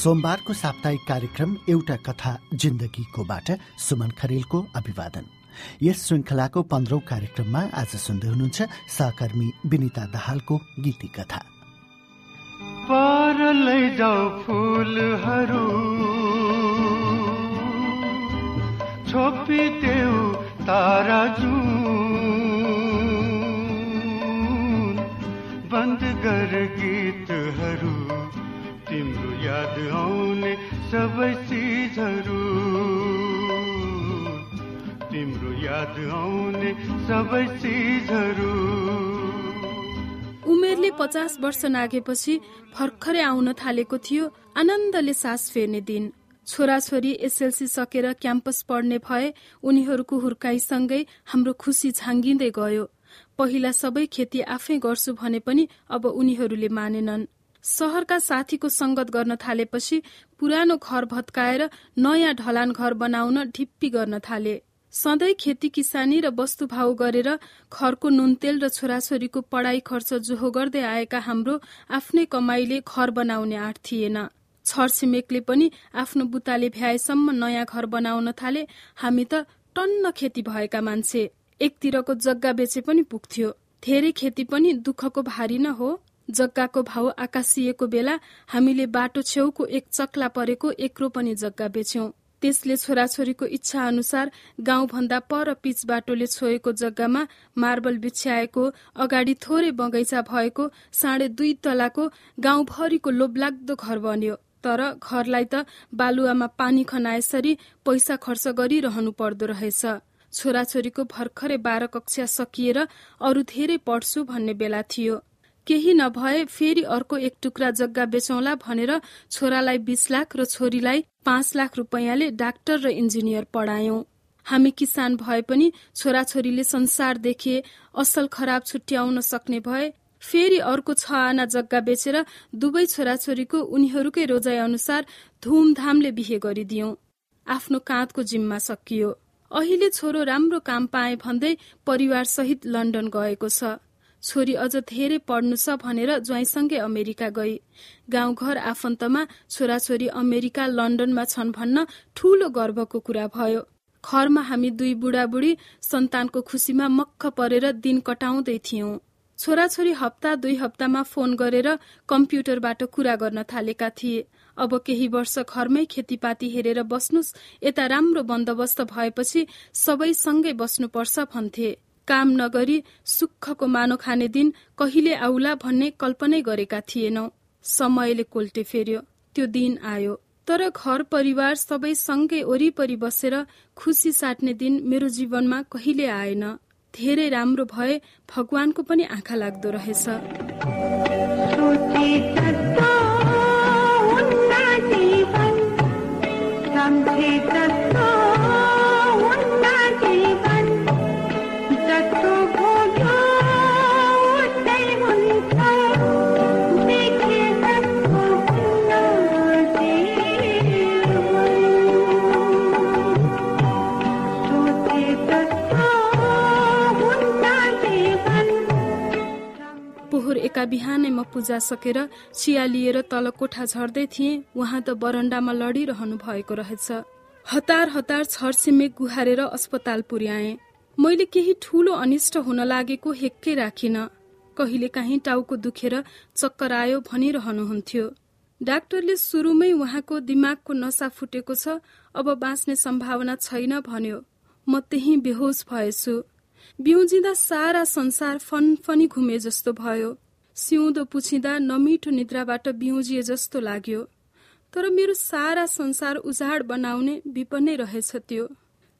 सोमबारको साप्ताहिक कार्यक्रम एउटा कथा जिन्दगीकोबाट सुमन खरेलको अभिवादन। यस श्रृङ्खलाको पन्ध्रौं कार्यक्रममा आज सुन्दै हुनुहुन्छ सहकर्मी विनिता दाहालको गीती कथा बन्द गर गीतहरू। तिम्रो याद आउने सबै चिजहरू। तिम्रो याद आउने सबै चिजहरू। उमेरले पचास वर्ष नागेपछि भर्खरै आउन थालेको थियो आनन्दले सास फेर्ने दिन। छोराछोरी एसएलसी सकेर क्याम्पस पढ्ने भए उनीहरूको हुर्काईसँगै हाम्रो खुसी झाङ्गिँदै गयो। पहिला सबै खेती आफै गर्छु भने पनि अब उनीहरूले मानेनन्। सहरका साथीको संगत गर्न थालेपछि पुरानो घर भत्काएर नयाँ ढलान घर बनाउन ढिप्पी गर्न थाले। सधैँ खेती किसानी र वस्तुभाउ गरेर घरको नुनतेल र छोराछोरीको पढाइ खर्च जोहो गर्दै आएका हाम्रो आफ्नै कमाईले घर बनाउने आँट थिएन। छरछिमेकले पनि आफ्नो बुताले भ्याएसम्म नयाँ घर बनाउन थाले हामी त टन्न खेती भएका मान्छे। एकतिरको जग्गा बेचे पनि पुग्थ्यो। धेरै खेती पनि दुःखको भारी न हो। जग्गाको भाउ आकाशिएको बेला हामीले बाटो छेउको एक चक्ला परेको एक्रो पनि जग्गा बेच्यौं। त्यसले छोराछोरीको इच्छा अनुसार गाउँभन्दा पर पिच बाटोले छोएको जग्गामा मार्बल बिछ्याएको अगाडि थोरै बगैँचा भएको साढे दुई तलाको गाउँभरिको लोभलाग्दो घर बन्यो। तर घरलाई त बालुवामा पानी खनाएसरी पैसा खर्च गरिरहनु पर्दो रहेछ। छोराछोरीको भर्खरै बाह्र कक्षा सकिएर अरू धेरै पढ्छु भन्ने बेला थियो। केही नभए फेरि अर्को एक टुक्रा जग्गा बेचौला भनेर छोरालाई बिस लाख र छोरीलाई पाँच लाख रुपियाँले डाक्टर र इन्जिनियर पढायौं। हामी किसान भए पनि छोराछोरीले संसार देखे असल खराब छुट्याउन सक्ने भए फेरि अर्को छ आना जग्गा बेचेर दुवै छोराछोरीको उनीहरूकै रोजाइ अनुसार धुमधामले बिहे गरिदियौं। आफ्नो काँधको जिम्मा सकियो। अहिले छोरो राम्रो काम पाए भन्दै परिवार सहित लन्डन गएको छ। छोरी अझ धेरै पढ्नु छ भनेर ज्वाइसँगै अमेरिका गई। गाउँघर आफन्तमा छोराछोरी अमेरिका लन्डनमा छन् भन्न ठूलो गर्वको कुरा भयो। घरमा हामी दुई बुढाबुढी सन्तानको खुसीमा मक्ख परेर दिन कटाउँदै थियौं। छोराछोरी हप्ता दुई हप्तामा फोन गरेर कम्प्युटरबाट कुरा गर्न थालेका थिए। अब केही वर्ष घरमै खेतीपाती हेरेर बस्नुस् यता राम्रो बन्दोबस्त भएपछि सबै सँगै बस्नुपर्छ भन्थे। काम नगरी सुखको मानो खाने दिन कहिले आउला भन्ने कल्पनै गरेका थिएनौ। समयले कोल्टे फेर्यो। त्यो दिन आयो। तर घर परिवार सबै सँगै वरिपरि बसेर खुसी साट्ने दिन मेरो जीवनमा कहिले आएन। धेरै राम्रो भए भगवानको पनि आँखा लाग्दो रहेछ। एका बिहानै म पूजा सकेर चिया लिएर तल कोठा झर्दै थिएँ। उहाँ त बरन्डामा लडिरहनु भएको रहेछ। हतार हतार छरछिमेक गुहारेर अस्पताल पुर्याए। मैले केही ठूलो अनिष्ट हुन लागेको हेक्कै राखिन। कहिले काहीँ टाउको दुखेर चक्कर आयो भनिरहनुहुन्थ्यो। डाक्टरले सुरुमै उहाँको दिमागको नसा फुटेको छ अब बाँच्ने सम्भावना छैन भन्यो। म त्यही बेहोस भएछु। बिउजिँदा सारा संसार फनफनी घुमे जस्तो भयो। सिउँदो पुछिँदा नमिठो निद्राबाट बिउजिए जस्तो लाग्यो। तर मेरो सारा संसार उजाड बनाउने विपन्नै रहेछ त्यो।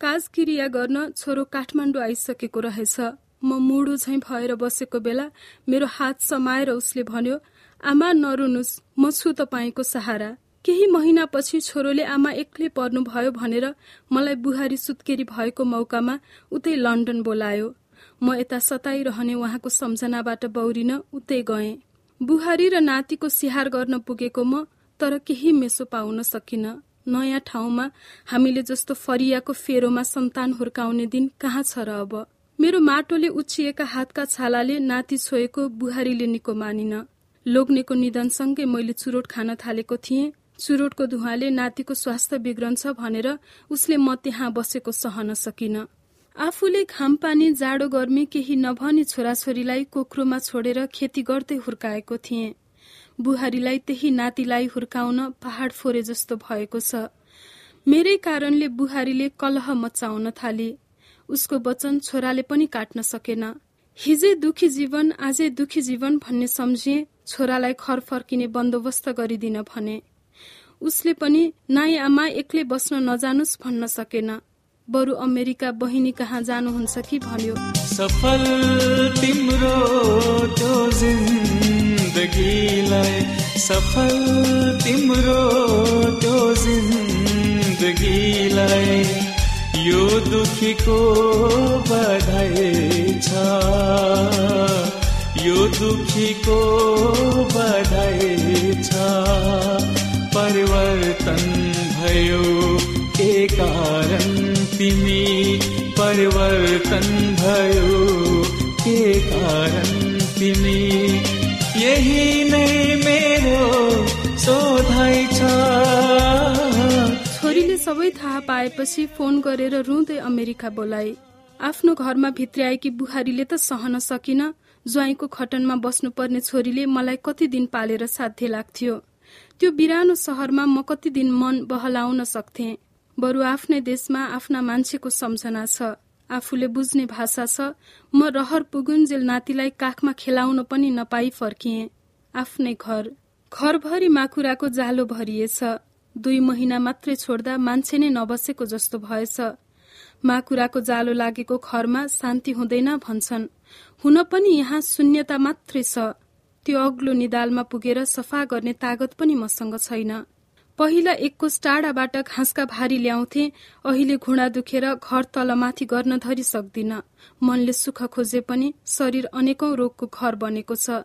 काजक्रिया गर्न छोरो काठमाडौँ आइसकेको रहेछ। म मुडो झैँ भएर बसेको बेला मेरो हात समाएर उसले भन्यो आमा नरुनुस् म छु तपाईँको सहारा। केही महिनापछि छोरोले आमा एक्लै पर्नुभयो भनेर मलाई बुहारी सुत्केरी भएको मौकामा उतै लन्डन बोलायो। म यता सताइरहने उहाँको सम्झनाबाट बौरिन उतै गएँ। बुहारी र नातिको सिहार गर्न पुगेको म तर केही मेसो पाउन सकिन। नयाँ ठाउँमा हामीले जस्तो फरियाको फेरोमा सन्तान हुर्काउने दिन कहाँ छ र अब? मेरो माटोले उछिएका हातका छालाले नाति छोएको बुहारीले निको मानिन। लोग्नेको निधनसँगै मैले चुरोट खान थालेको थिएँ। चुरोटको धुवाले नातिको स्वास्थ्य बिग्रन्छ भनेर उसले म त्यहाँ बसेको सहन सकिन। आफूले घामपानी जाडो गर्मी केही नभनी छोराछोरीलाई कोक्रोमा छोडेर खेती गर्दै हुर्काएको थिए। बुहारीलाई त्यही नातिलाई हुर्काउन पहाड फोरे जस्तो भएको छ। मेरै कारणले बुहारीले कलह मचाउन थाली। उसको वचन छोराले पनि काट्न सकेन। हिजै दुखी जीवन आजै दुखी जीवन भन्ने सम्झिए छोरालाई खर फर्किने बन्दोबस्त गरिदिन भने। उसले पनि नाइ आमा एक्लै बस्न नजानुस् भन्न सकेन। बरु अमेरिका बहिनी कहाँ जानुहुन्छ कि भन्यो। सफल तिम्रो त्यो सफल तिम्रो त्यो यो दुखीको बधाई छ। यो दुखीको बधाई छ। परिवर्तन भयो। कारण तिमी परिवर्तन भयो। के कारण तिमी? यही नै मेरो सोधाइ छ। छोरीले सबै थाहा पाएपछि फोन गरेर रुँदै अमेरिका बोलाए। आफ्नो घरमा भित्र्याएकी बुहारीले त सहन सकिन ज्वाइँको खटनमा बस्नुपर्ने छोरीले मलाई कति दिन पालेर साध्य लाग्थ्यो। त्यो बिरानो सहरमा म कति दिन मन बहलाउन सक्थे। बरु आफ्नै देशमा आफ्ना मान्छेको सम्झना छ। आफूले बुझ्ने भाषा छ। म रहर पुगुन्जेल नातिलाई काखमा खेलाउन पनि नपाई फर्किए। आफ्नै घर। घरभरि माकुराको जालो भरिएछ। दुई महिना मात्रै छोड्दा मान्छे नै नबसेको जस्तो भएछ। माकुराको जालो लागेको घरमा शान्ति हुँदैन भन्छन्। हुन पनि यहाँ शून्यता मात्रै छ। त्यो अग्लो निदालमा पुगेर सफा गर्ने तागत पनि मसँग छैन। पहिला एकको टाढाबाट घाँसका भारी ल्याउँथे अहिले घुँडा दुखेर घर तलमाथि गर्न धरि सक्दिन मनले सुख खोजे पनि शरीर अनेकौं रोगको घर बनेको छ।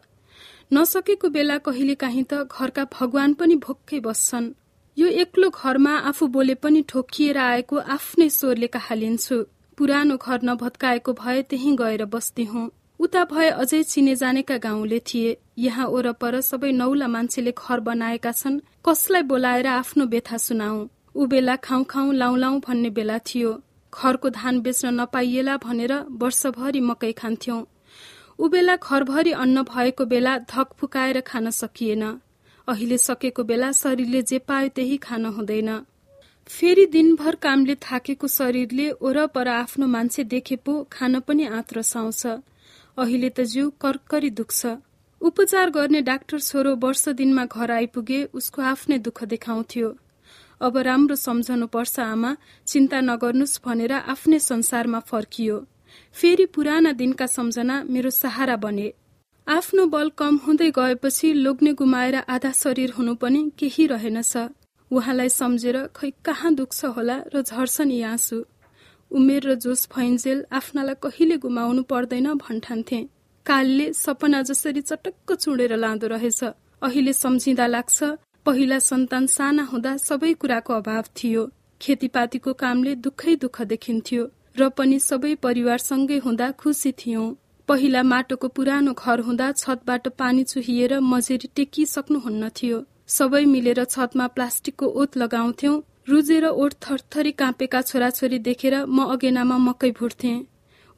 नसकेको बेला कहिले काहीँ त घरका भगवान पनि भोक्कै बस्छन्। यो एक्लो घरमा आफू बोले पनि ठोकिएर आएको आफ्नै स्वरले कहालिन्छु पुरानो घर नभत्काएको भए त्यही गएर बस्ती हुँ। उता भए अझै चिने जानेका गाउँले थिए। यहाँ वरपर सबै नौला मान्छेले घर बनाएका छन्। कसलाई बोलाएर आफ्नो बेथा सुनाऊ? ऊ बेला खाउ खाउ लाउ लाउ भन्ने बेला थियो। खरको धान बेच्न नपाइएला भनेर वर्षभरि मकै खान्थ्यौ। ऊ बेला घरभरि अन्न भएको बेला धक फुकाएर खान सकिएन। अहिले सकेको बेला शरीरले जे पायो त्यही खान हुँदैन। फेरि दिनभर कामले थाकेको शरीरले ओरपर आफ्नो मान्छे देखे पो खान पनि आँत रसाउँछ अहिले त जिउ कर्करी दुख्छ। उपचार गर्ने डाक्टर छोरो वर्ष दिनमा घर आइपुगे उसको आफ्नै दुःख देखाउँथ्यो। अब राम्रो सम्झनु पर्छ आमा चिन्ता नगर्नुहोस् भनेर आफ्नै संसारमा फर्कियो। फेरि पुराना दिनका सम्झना मेरो सहारा बने। आफ्नो बल कम हुँदै गएपछि लोग्ने गुमाएर आधा शरीर हुनु पनि केही रहेनछ। उहाँलाई सम्झेर खै कहाँ दुख्छ होला र झर्छन् आँसु। उमेर र जोस भइन्जेल आफ्नालाई कहिले गुमाउनु पर्दैन भन्ठान्थे। कालले सपना जसरी चटक्क चुडेर लाँदो रहेछ। अहिले सम्झिँदा लाग्छ पहिला सन्तान साना हुँदा सबै कुराको अभाव थियो। खेतीपातीको कामले दुःखै दुःख देखिन्थ्यो र पनि सबै परिवारसँगै हुँदा खुसी थियौं। पहिला माटोको पुरानो घर हुँदा छतबाट पानी चुहिएर मजेरी टेकिसक्नुहुन्न थियो सबै मिलेर छतमा प्लास्टिकको ओत लगाउँथ्यौं रुजेर ओठ थरथरी काँपेका छोराछोरी देखेर म अगेनामा मकै भुट्थे।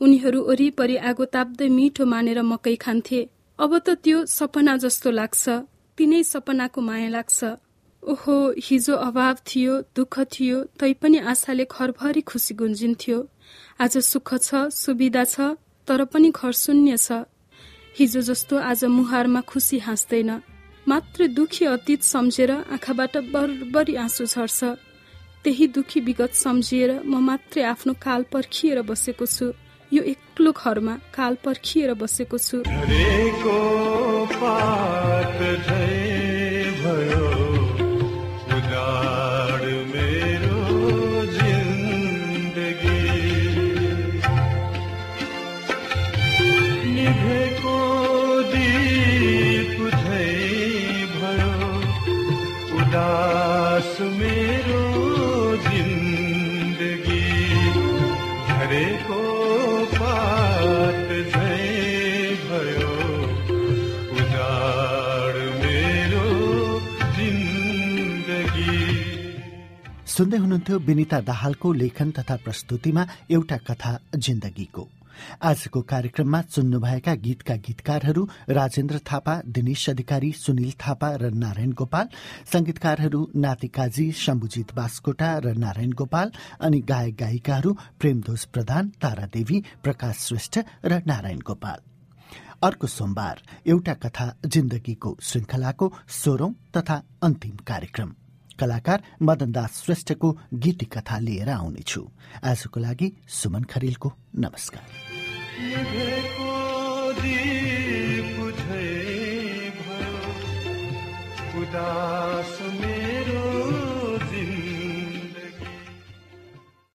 उनीहरू वरिपरि आगो ताप्दै मिठो मानेर मकै खान्थे। अब त त्यो सपना जस्तो लाग्छ। तिनै सपनाको माया लाग्छ। ओहो हिजो अभाव थियो दुःख थियो तैपनि आशाले घरभरि खुसी गुन्जिन्थ्यो। आज सुख छ सुविधा छ तर पनि घर शून्य छ। हिजो जस्तो आज मुहारमा खुसी हाँस्दैन। मात्र दुखी अतीत सम्झेर आँखाबाट बरबरी आँसु झर्छ। त्यही दुखी विगत सम्झिएर म मात्रै आफ्नो काल पर्खिएर बसेको छु। यो एक्लो घरमा काल पर्खिएर बसेको छु। सुन्दै हुनुहुन्थ्यो विनिता दाहालको लेखन तथा प्रस्तुतिमा एउटा कथा जिन्दगीको। आजको कार्यक्रममा चुन्नुभएका गीतका गीतकारहरू राजेन्द्र थापा दिनेश अधिकारी सुनिल थापा र नारायण गोपाल संगीतकारहरू नातिकाजी शम्भुजित बास्कोटा र नारायण गोपाल अनि गायक गायिकाहरू प्रेमदोष प्रधान तारा देवी प्रकाश श्रेष्ठ र नारायण गोपाल। अर्को सोमबार एउटा कथा जिन्दगीको श्रृंखलाको सोह्रौं तथा अन्तिम कार्यक्रम। कलाकार मदनदास श्रेष्ठको गीती कथा लिएर आउनेछु। आजको लागि सुमन खरेलको नमस्कार। उदास में